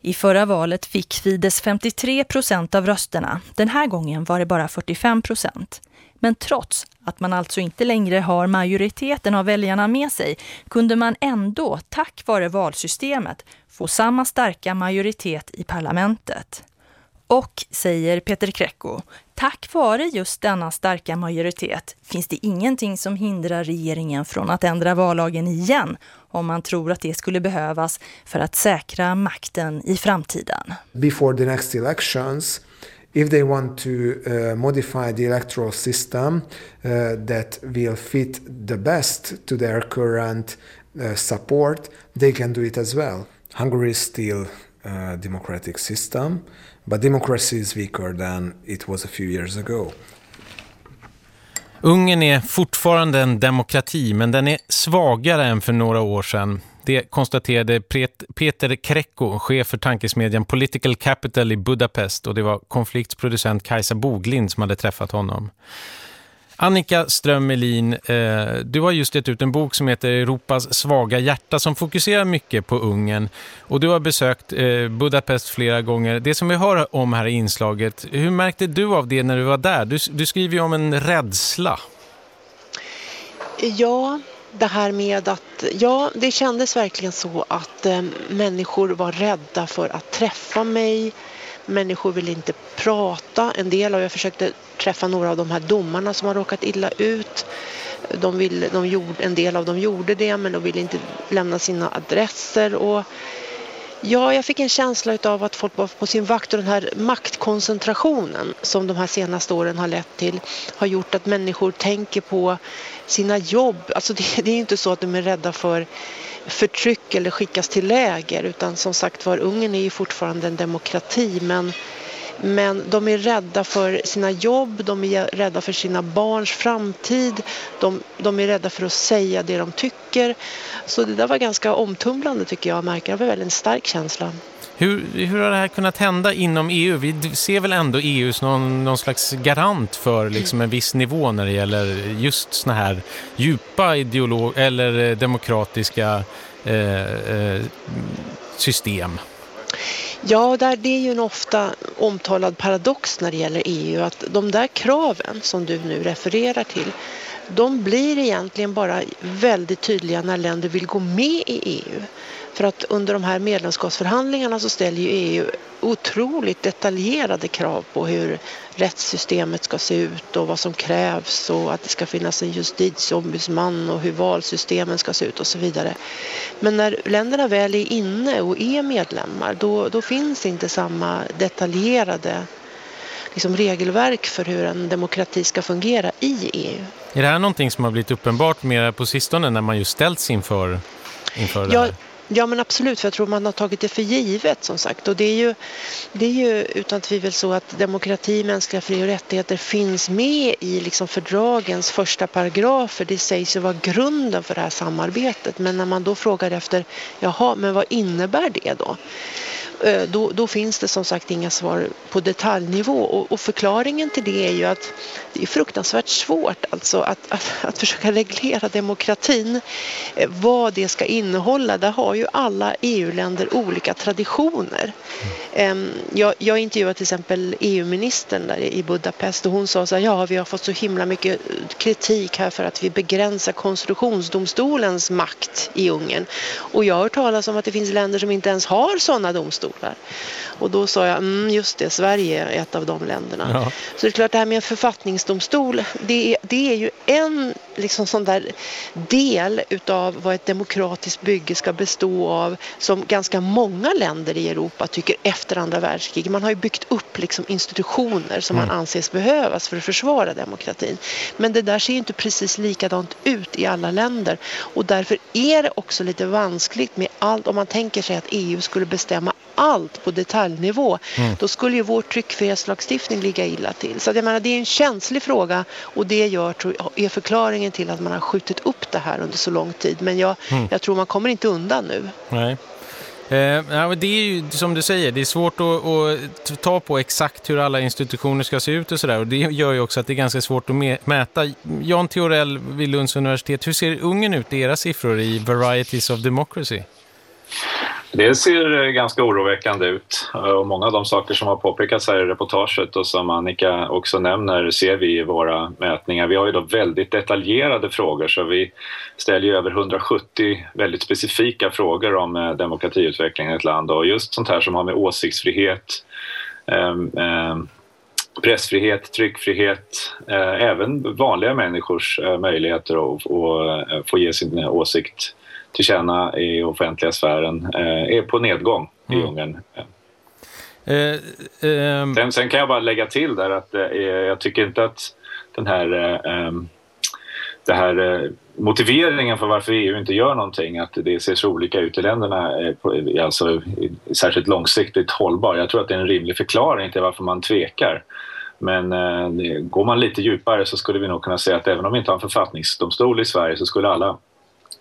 I förra valet fick Fides 53 procent av rösterna. Den här gången var det bara 45 procent. Men trots att man alltså inte längre har majoriteten av väljarna med sig kunde man ändå, tack vare valsystemet, få samma starka majoritet i parlamentet. Och, säger Peter Krekko, tack vare just denna starka majoritet finns det ingenting som hindrar regeringen från att ändra vallagen igen om man tror att det skulle behövas för att säkra makten i framtiden. Before the next elections, if they want to uh, modify the electoral system uh, that will fit the best to their current uh, support, they can do it as well. Hungary is still a democratic system, but democracy is weaker than it was a few years ago. Ungern är fortfarande en demokrati men den är svagare än för några år sedan. Det konstaterade Peter Krekko, chef för tankesmedjan Political Capital i Budapest och det var konfliktsproducent Kajsa Boglind som hade träffat honom. Annika Strömmelin, eh, du har just gett ut en bok som heter Europas svaga hjärta som fokuserar mycket på Ungern. Och du har besökt eh, Budapest flera gånger. Det som vi hör om här i inslaget, hur märkte du av det när du var där? Du, du skriver ju om en rädsla. Ja, det här med att, ja det kändes verkligen så att eh, människor var rädda för att träffa mig. Människor vill inte prata. En del av, jag försökte träffa några av de här domarna som har råkat illa ut. De vill, de gjorde, en del av dem gjorde det men de ville inte lämna sina adresser. Och ja, jag fick en känsla av att folk var på sin vakt och den här maktkoncentrationen som de här senaste åren har lett till har gjort att människor tänker på sina jobb. Alltså det, det är inte så att de är rädda för förtryck eller skickas till läger utan som sagt var Ungern är ju fortfarande en demokrati men men de är rädda för sina jobb, de är rädda för sina barns framtid, de, de är rädda för att säga det de tycker. Så det där var ganska omtumlande tycker jag, märker. Det var väldigt en stark känsla. Hur, hur har det här kunnat hända inom EU? Vi ser väl ändå EU som någon, någon slags garant för liksom en viss nivå när det gäller just såna här djupa ideolog eller eh, demokratiska eh, eh, system. Ja, där, det är ju en ofta omtalad paradox när det gäller EU att de där kraven som du nu refererar till de blir egentligen bara väldigt tydliga när länder vill gå med i EU. För att under de här medlemskapsförhandlingarna så ställer ju EU otroligt detaljerade krav på hur rättssystemet ska se ut och vad som krävs och att det ska finnas en justitieombudsman och hur valsystemen ska se ut och så vidare. Men när länderna väl är inne och är medlemmar då, då finns inte samma detaljerade liksom, regelverk för hur en demokrati ska fungera i EU. Är det här någonting som har blivit uppenbart mer på sistone när man just ställts inför, inför det här? Ja men absolut, för jag tror man har tagit det för givet som sagt. Och det är ju, det är ju utan tvivel så att demokrati, mänskliga fri och rättigheter finns med i liksom fördragens första paragrafer. Det sägs ju vara grunden för det här samarbetet. Men när man då frågar efter, jaha, men vad innebär det då? Eh, då, då, finns det som sagt inga svar på detaljnivå och, och, förklaringen till det är ju att det är fruktansvärt svårt alltså att, att, att försöka reglera demokratin. Eh, vad det ska innehålla, där har ju alla EU-länder olika traditioner. Ehm, jag, jag intervjuade till exempel EU-ministern där i Budapest och hon sa så här, ja vi har fått så himla mycket eh, kritik här för att vi begränsar konstitutionsdomstolens makt i Ungern. Och jag har hört talas om att det finns länder som inte ens har sådana domstolar domstolar. Och då sa jag, mm, just det, Sverige är ett av de länderna. Ja. Så det är klart, det här med en författningsdomstol, det är, det är ju en liksom sån där del utav vad ett demokratiskt bygge ska bestå av som ganska många länder i Europa tycker efter andra världskriget. Man har ju byggt upp liksom institutioner som mm. man anses behövas för att försvara demokratin. Men det där ser ju inte precis likadant ut i alla länder och därför är det också lite vanskligt med allt om man tänker sig att EU skulle bestämma allt på detaljnivå, mm. då skulle ju vår tryckfrihetslagstiftning ligga illa till. Så jag menar, det är en känslig fråga och det gör, tror jag, är förklaringen till att man har skjutit upp det här under så lång tid. Men jag, mm. jag tror man kommer inte undan nu. Nej. Eh, det är ju som du säger, det är svårt att, att, ta på exakt hur alla institutioner ska se ut och sådär. Och det gör ju också att det är ganska svårt att mäta. Jan Theorell vid Lunds universitet, hur ser Ungern ut i era siffror i Varieties of Democracy? Det ser eh, ganska oroväckande ut eh, och många av de saker som har påpekats här i reportaget och som Annika också nämner ser vi i våra mätningar. Vi har ju då väldigt detaljerade frågor så vi ställer ju över 170 väldigt specifika frågor om demokratiutveckling demokratiutvecklingen i ett land och just sånt här som har med åsiktsfrihet, ehm, ehm, pressfrihet, tryckfrihet, även vanliga människors möjligheter att få ge sin åsikt till känna i offentliga sfären eh, är på nedgång mm. i Ungern. Eh, eh, sen, sen, kan jag bara lägga till där att jag tycker inte att den här, eh, det här motiveringen för varför EU inte gör någonting, att det ser så olika ut i länderna, är alltså särskilt långsiktigt hållbar. Jag tror att det är en rimlig förklaring till varför man tvekar. Men eh, går man lite djupare så skulle vi nog kunna säga att även om vi inte har en författningsdomstol i Sverige så skulle alla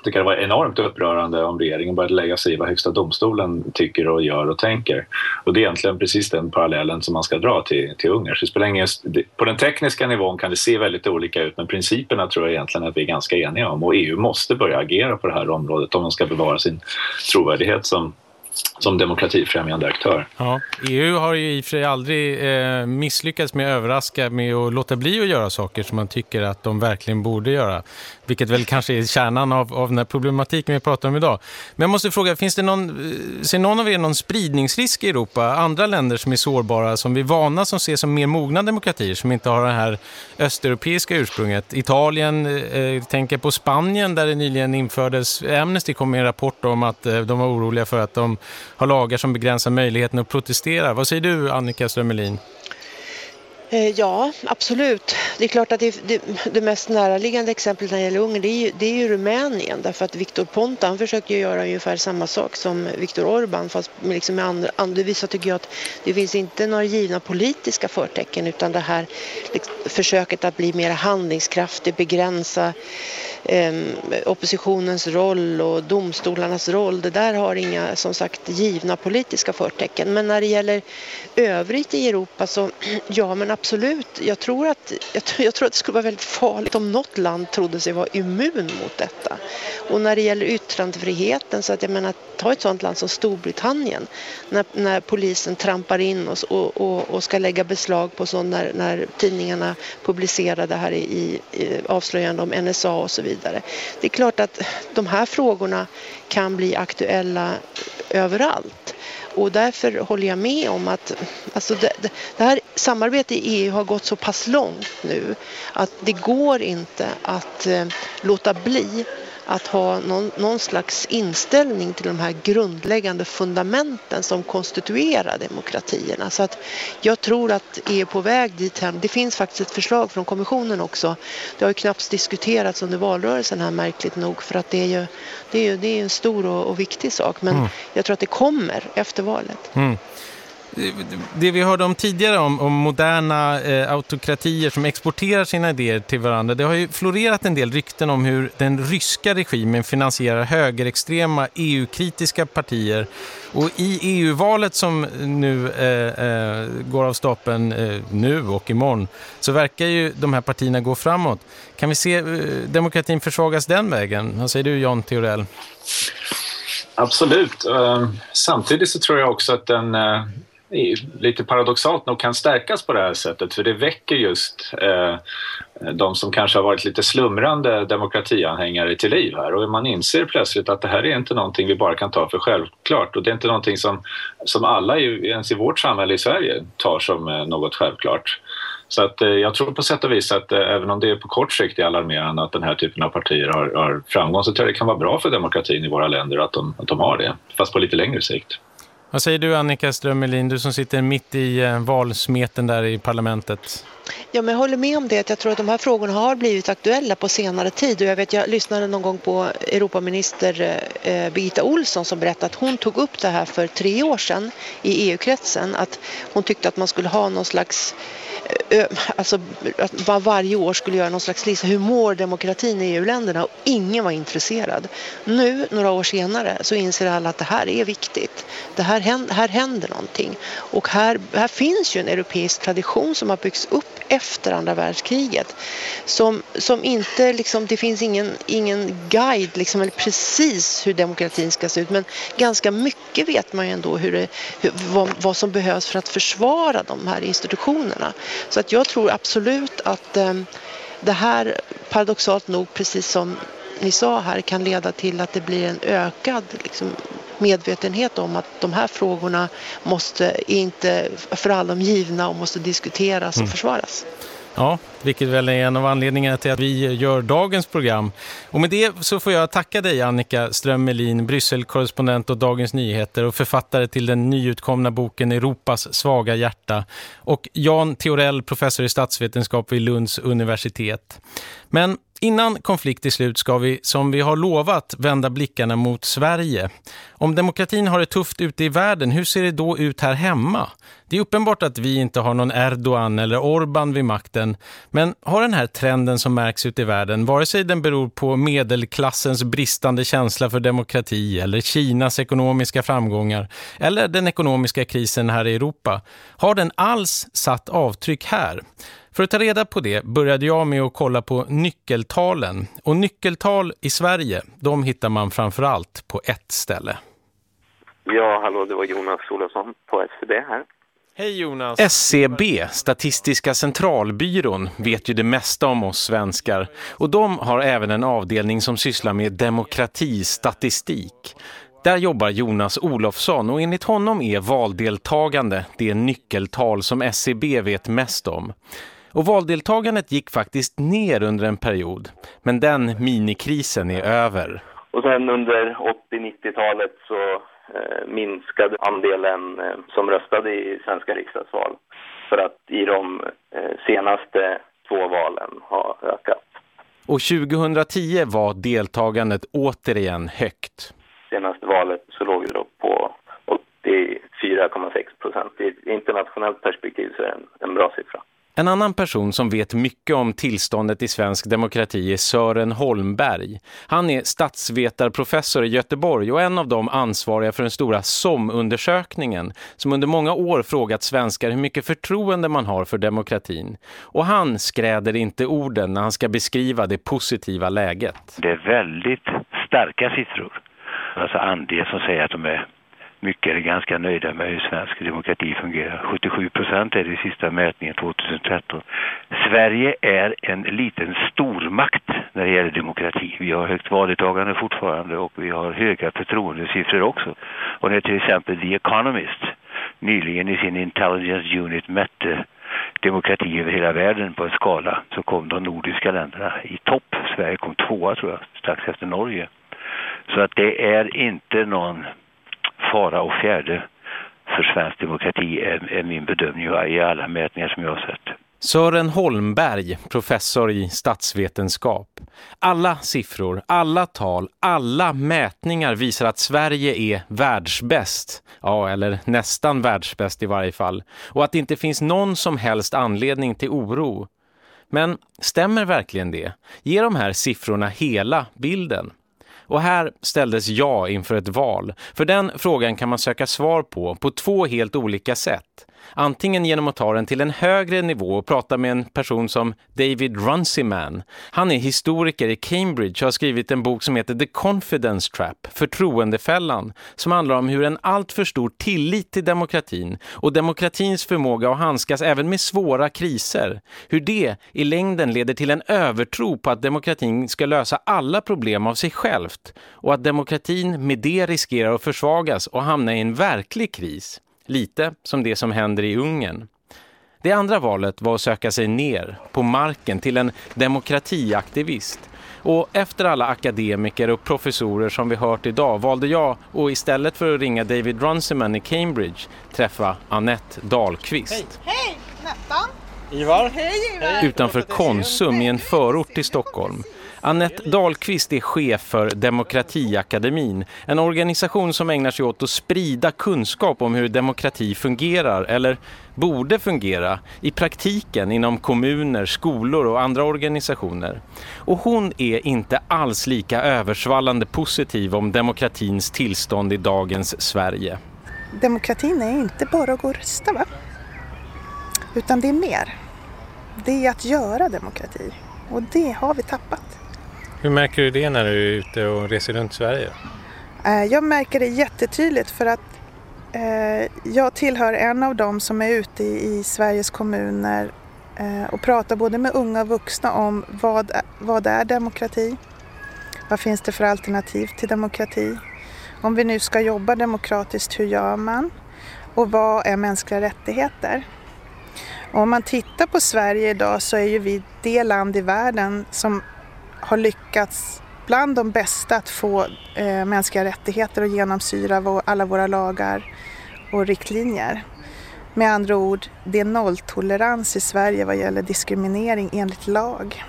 tycka det var enormt upprörande om regeringen började lägga sig i vad Högsta domstolen tycker och gör och tänker. Och det är egentligen precis den parallellen som man ska dra till, till Ungern. Så det spelar ingen, på den tekniska nivån kan det se väldigt olika ut men principerna tror jag egentligen att vi är ganska eniga om och EU måste börja agera på det här området om de ska bevara sin trovärdighet som som demokratifrämjande aktör. Ja, EU har ju i och för sig aldrig eh, misslyckats med att överraska med att låta bli att göra saker som man tycker att de verkligen borde göra. Vilket väl kanske är kärnan av, av den här problematiken vi pratar om idag. Men jag måste fråga, finns det någon, eh, ser någon av er någon spridningsrisk i Europa? Andra länder som är sårbara, som vi är vana som ses som mer mogna demokratier, som inte har det här östeuropeiska ursprunget. Italien, eh, eh, tänker på Spanien där det nyligen infördes, Amnesty kom med en rapport om att eh, de var oroliga för att de har lagar som begränsar möjligheten att protestera. Vad säger du Annika Strömelin? Eh, ja, absolut. Det är klart att det, det, det, mest näraliggande exemplet när det gäller Ungern det är, ju, det är ju Rumänien därför att Viktor Ponta han försöker ju göra ungefär samma sak som Viktor Orban fast med, liksom med andra, andra visar tycker jag att det finns inte några givna politiska förtecken utan det här liksom, försöket att bli mer handlingskraftig, begränsa eh, Ehm, oppositionens roll och domstolarnas roll. Det där har inga som sagt givna politiska förtecken men när det gäller övrigt i Europa så ja men absolut. Jag tror, att, jag, jag, tror att det skulle vara väldigt farligt om något land trodde sig vara immun mot detta. Och när det gäller yttrandefriheten, så att jag menar, ta ett sådant land som Storbritannien, när, när polisen trampar in och, och, och ska lägga beslag på sånt när, när tidningarna publicerar det här i, i avslöjande om NSA och så vidare vidare. Det är klart att de här frågorna kan bli aktuella överallt. Och därför håller jag med om att alltså det, det, här samarbetet i EU har gått så pass långt nu att det går inte att eh, låta bli att ha någon, någon, slags inställning till de här grundläggande fundamenten som konstituerar demokratierna. Så att jag tror att EU är på väg dit hem. Det finns faktiskt ett förslag från kommissionen också. Det har ju knappt diskuterats under valrörelsen här märkligt nog för att det är ju, det är ju, det är en stor och, och viktig sak. Men mm. jag tror att det kommer efter valet. Mm det vi hörde om tidigare om, om moderna eh, autokratier som exporterar sina idéer till varandra. Det har ju florerat en del rykten om hur den ryska regimen finansierar högerextrema EU-kritiska partier. Och i EU-valet som nu eh, eh, går av stapeln eh, nu och imorgon så verkar ju de här partierna gå framåt. Kan vi se eh, demokratin försvagas den vägen? Vad säger du Jan Theorell? Absolut. Ehm, samtidigt så tror jag också att den eh, lite paradoxalt nog kan stärkas på det här sättet för det väcker just eh, de som kanske har varit lite slumrande demokratianhängare till liv här och man inser plötsligt att det här är inte någonting vi bara kan ta för självklart och det är inte någonting som, som alla i, ens i vårt samhälle i Sverige tar som eh, något självklart. Så att, eh, jag tror på sätt och vis att eh, även om det är på kort sikt är alarmerande att den här typen av partier har, har framgång så tror jag det kan vara bra för demokratin i våra länder att de, att de har det, fast på lite längre sikt. Vad säger du Annika Strömmelin, du som sitter mitt i eh, valsmeten där i parlamentet? Ja, men jag håller med om det. Jag tror att de här frågorna har blivit aktuella på senare tid. Och jag, vet, jag lyssnade någon gång på Europaminister eh, Birgitta Olsson som berättade att hon tog upp det här för tre år sedan i EU-kretsen. Att hon tyckte att man skulle ha någon slags eh, alltså, att man varje år skulle göra någon slags lista. Hur mår demokratin i EU-länderna? Och ingen var intresserad. Nu, några år senare, så inser alla att det här är viktigt. Det här, händer, här händer någonting. Och här, här finns ju en europeisk tradition som har byggts upp efter andra världskriget. Som, som inte, liksom, det finns ingen, ingen guide liksom, eller precis hur demokratin ska se ut. Men ganska mycket vet man ju ändå hur det, hur, vad, vad som behövs för att försvara de här institutionerna. Så att jag tror absolut att eh, det här paradoxalt nog, precis som ni sa här, kan leda till att det blir en ökad liksom, medvetenhet om att de här frågorna måste inte för allom givna och måste diskuteras och mm. försvaras. Ja, vilket väl är en av anledningarna till att vi gör dagens program. Och med det så får jag tacka dig Annika Strömmelin, Brysselkorrespondent och Dagens Nyheter och författare till den nyutkomna boken Europas svaga hjärta. Och Jan Theorell, professor i statsvetenskap vid Lunds universitet. Men Innan konflikt är slut ska vi, som vi har lovat, vända blickarna mot Sverige. Om demokratin har det tufft ute i världen, hur ser det då ut här hemma? Det är uppenbart att vi inte har någon Erdogan eller Orban vid makten, men har den här trenden som märks ute i världen, vare sig den beror på medelklassens bristande känsla för demokrati eller Kinas ekonomiska framgångar eller den ekonomiska krisen här i Europa, har den alls satt avtryck här? För att ta reda på det började jag med att kolla på nyckeltalen. Och nyckeltal i Sverige, de hittar man framförallt på ett ställe. Ja, hallå, det var Jonas Olofsson på SCB här. Hej Jonas! SCB, Statistiska centralbyrån, vet ju det mesta om oss svenskar. Och de har även en avdelning som sysslar med demokratistatistik. Där jobbar Jonas Olofsson och enligt honom är valdeltagande det nyckeltal som SCB vet mest om. Och valdeltagandet gick faktiskt ner under en period. Men den minikrisen är över. Och sen under 80-90-talet så eh, minskade andelen eh, som röstade i svenska riksdagsval. För att i de eh, senaste två valen har ökat. Och 2010 var deltagandet återigen högt. Senaste valet så låg det då på 84,6 procent. I internationellt perspektiv så är det en, en bra siffra. En annan person som vet mycket om tillståndet i svensk demokrati är Sören Holmberg. Han är statsvetarprofessor i Göteborg och en av de ansvariga för den stora SOM-undersökningen som under många år frågat svenskar hur mycket förtroende man har för demokratin. Och han skräder inte orden när han ska beskriva det positiva läget. Det är väldigt starka siffror. Alltså andel som säger att de är mycket eller ganska nöjda med hur svensk demokrati fungerar. 77 procent är det i sista mätningen 2013. Sverige är en liten stormakt när det gäller demokrati. Vi har högt valdeltagande fortfarande och vi har höga förtroendesiffror också. Och när till exempel The Economist nyligen i sin Intelligence Unit mätte demokrati över hela världen på en skala så kom de nordiska länderna i topp. Sverige kom tvåa tror jag, strax efter Norge. Så att det är inte någon fara och fjärde för svensk demokrati är, är min bedömning i alla mätningar som jag har sett. Sören Holmberg, professor i statsvetenskap. Alla siffror, alla tal, alla mätningar visar att Sverige är världsbäst. Ja, eller nästan världsbäst i varje fall. Och att det inte finns någon som helst anledning till oro. Men stämmer verkligen det? Ger de här siffrorna hela bilden? Och här ställdes jag inför ett val. För den frågan kan man söka svar på på två helt olika sätt. Antingen genom att ta den till en högre nivå och prata med en person som David Runciman. Han är historiker i Cambridge och har skrivit en bok som heter The Confidence Trap, Förtroendefällan, som handlar om hur en alltför stor tillit till demokratin och demokratins förmåga att handskas även med svåra kriser, hur det i längden leder till en övertro på att demokratin ska lösa alla problem av sig självt och att demokratin med det riskerar att försvagas och hamna i en verklig kris. Lite som det som händer i Ungern. Det andra valet var att söka sig ner på marken till en demokratiaktivist. Och efter alla akademiker och professorer som vi hört idag valde jag och istället för att ringa David Runciman i Cambridge träffa Annette Dahlqvist. Hej! Hej! Nettan? Ivar? Hej Ivar! Utanför Konsum i en förort till Stockholm. Annette Dahlqvist är chef för Demokratiakademin, en organisation som ägnar sig åt att sprida kunskap om hur demokrati fungerar, eller borde fungera, i praktiken inom kommuner, skolor och andra organisationer. Och hon är inte alls lika översvallande positiv om demokratins tillstånd i dagens Sverige. Demokratin är inte bara att gå och rösta va? Utan det är mer. Det är att göra demokrati. Och det har vi tappat. Hur märker du det när du är ute och reser runt Sverige? Eh, jag märker det jättetydligt för att eh, jag tillhör en av dem som är ute i Sveriges kommuner eh, och pratar både med unga och vuxna om vad, vad är demokrati? Vad finns det för alternativ till demokrati? Om vi nu ska jobba demokratiskt, hur gör man? Och vad är mänskliga rättigheter? Och om man tittar på Sverige idag så är ju vi det land i världen som har lyckats bland de bästa att få eh, mänskliga rättigheter att genomsyra vår, alla våra lagar och riktlinjer. Med andra ord, det är nolltolerans i Sverige vad gäller diskriminering enligt lag.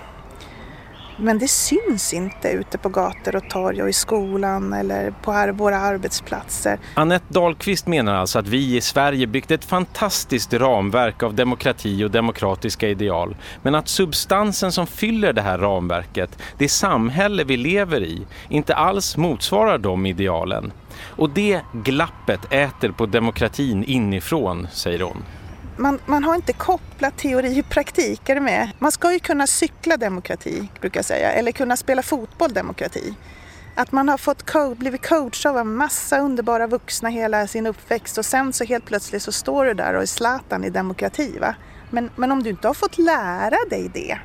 Men det syns inte ute på gator och torg och i skolan eller på våra arbetsplatser. Annette Dahlqvist menar alltså att vi i Sverige byggt ett fantastiskt ramverk av demokrati och demokratiska ideal. Men att substansen som fyller det här ramverket, det samhälle vi lever i, inte alls motsvarar de idealen. Och det glappet äter på demokratin inifrån, säger hon man, man har inte kopplat teori och praktik, är det med? Man ska ju kunna cykla demokrati, brukar jag säga, eller kunna spela fotboll demokrati. Att man har fått co blivit coachad av en massa underbara vuxna hela sin uppväxt och sen så helt plötsligt så står du där och är Zlatan i demokrati. Va? Men, men om du inte har fått lära dig det,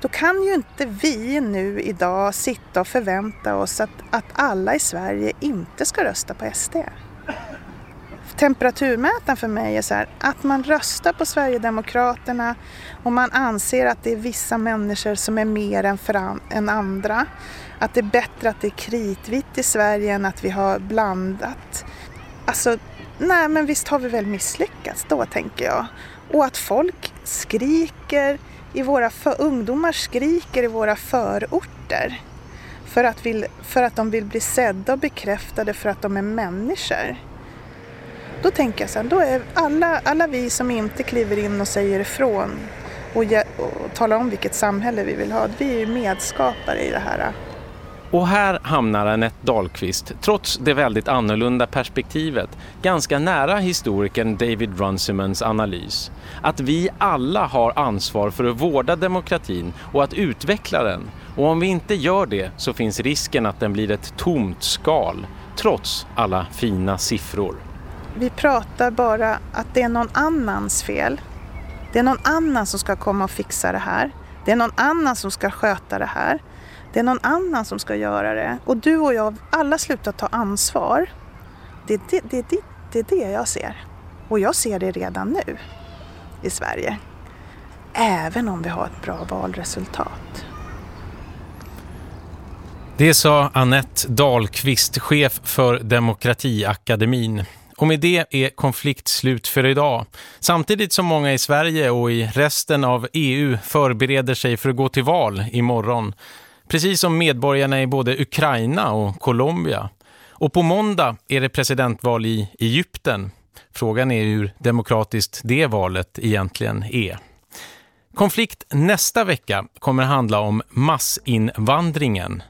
då kan ju inte vi nu idag sitta och förvänta oss att, att alla i Sverige inte ska rösta på SD temperaturmätaren för mig är så här, att man röstar på Sverigedemokraterna och man anser att det är vissa människor som är mer än, för an än andra. Att det är bättre att det är kritvitt i Sverige än att vi har blandat. Alltså, nej men visst har vi väl misslyckats då tänker jag. Och att folk skriker, i våra för ungdomar skriker i våra förorter. För att, vill, för att de vill bli sedda och bekräftade för att de är människor. Då tänker jag så här, då är alla, alla vi som inte kliver in och säger ifrån och, ge, och talar om vilket samhälle vi vill ha, vi är medskapare i det här. Och här hamnar Anette Dahlqvist, trots det väldigt annorlunda perspektivet, ganska nära historikern David Runcimans analys. Att vi alla har ansvar för att vårda demokratin och att utveckla den. Och om vi inte gör det så finns risken att den blir ett tomt skal trots alla fina siffror. Vi pratar bara att det är någon annans fel. Det är någon annan som ska komma och fixa det här. Det är någon annan som ska sköta det här. Det är någon annan som ska göra det. Och du och jag, alla slutar ta ansvar. Det är det, det, det, det, är det jag ser. Och jag ser det redan nu i Sverige. Även om vi har ett bra valresultat. Det sa Annette Dahlqvist, chef för Demokratiakademin. Och med det är konflikt slut för idag. Samtidigt som många i Sverige och i resten av EU förbereder sig för att gå till val imorgon. Precis som medborgarna i både Ukraina och Colombia. Och på måndag är det presidentval i Egypten. Frågan är hur demokratiskt det valet egentligen är. Konflikt nästa vecka kommer handla om massinvandringen.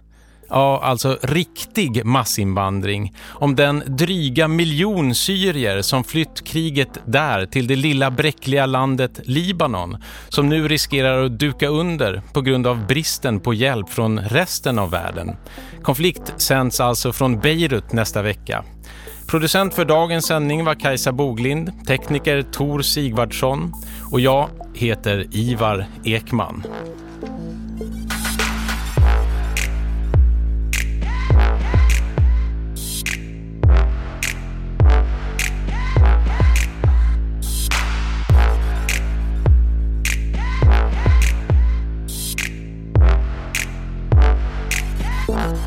Ja, alltså riktig massinvandring. Om den dryga miljon syrier som flytt kriget där till det lilla bräckliga landet Libanon som nu riskerar att duka under på grund av bristen på hjälp från resten av världen. Konflikt sänds alltså från Beirut nästa vecka. Producent för dagens sändning var Kajsa Boglind, tekniker Tor Sigvardsson och jag heter Ivar Ekman. Bye.